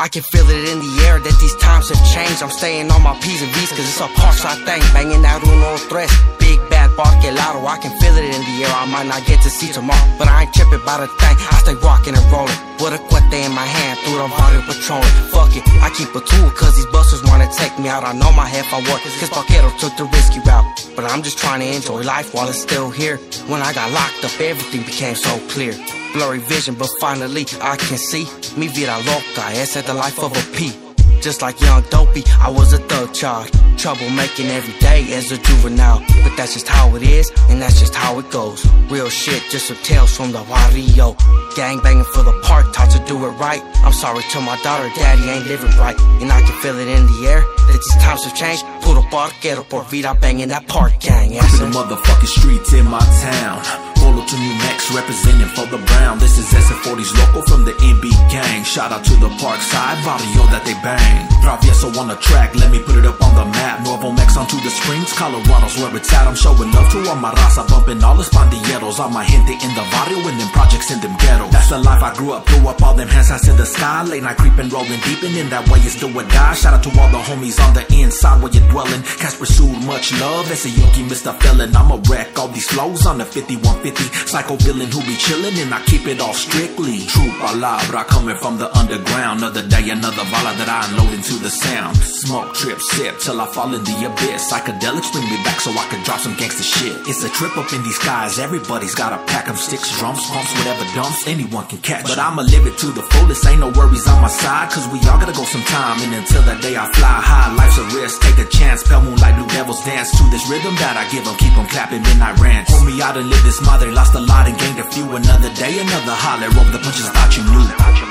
I can feel it in the air that these times have changed. I'm staying on my P's and V's cause it's a Parkside thing. Banging out uno tres. Big bad barquelado. Oh, I can feel it in the air. I might not get to see tomorrow, but I ain't tripping about a thing. I stay rocking and rolling. With a cuete in my hand through the body patrolling. Fuck it, I keep a tool cause these busters wanna take me out. I know my head I work cause Paquero took the risky route. But I'm just trying to enjoy life while it's still here. When I got locked up, everything became so clear. Blurry vision, but finally I can see. Mi vida loca, esa es the life of a P. Just like young dopey, I was a thug child. Trouble making every day as a juvenile. But that's just how it is, and that's just how it goes. Real shit, just some tales from the barrio. Gang banging for the park, taught to do it right. I'm sorry to my daughter, daddy ain't living right. And I can feel it in the air that these times have changed. Puro parquero por vida banging that park gang. Yes, the motherfucking streets in my town. Polo to New Mex, representing for the Brown. This is SF40's local from the NB gang. Shout out to the Parkside barrio that they bang. Travieso on the track, let me put it up on the map. Nuevo Mex onto the Springs, Colorado's where it's at. I'm showing love to all my raza, bumping all the pandilleros. All my gente in the barrio and them projects in them ghettos. That's the life I grew up, blew up all them hands to the sky. Late night creeping, rolling deep, and in that way it's do or die. Shout out to all the homies on the inside where you're dwelling. Cast pursued much love, that's a Yuki, Mr. Felon. I'm a wreck, all these flows on the 5150. Psycho villain who be chillin' and I keep it all strictly. True palabra coming from the underground. Another day, another bala that I unload into the sound. Smoke, trip, sip till I fall in the abyss. Psychedelics bring me back so I can drop some gangster shit. It's a trip up in these skies. Everybody's got a pack of sticks, drums, pumps, whatever dumps Anyone can catch. But I'ma live it to the fullest. Ain't no worries on my side Cause we all gotta go sometime. And until that day I fly high Life's a risk, take a chance Pale moonlight, new devils dance To this rhythm that I give them Keep them clapping midnight ranch Homie, I done live this mother They lost a lot and gained a few. Another day, another holler. Roll the punches, thought you knew.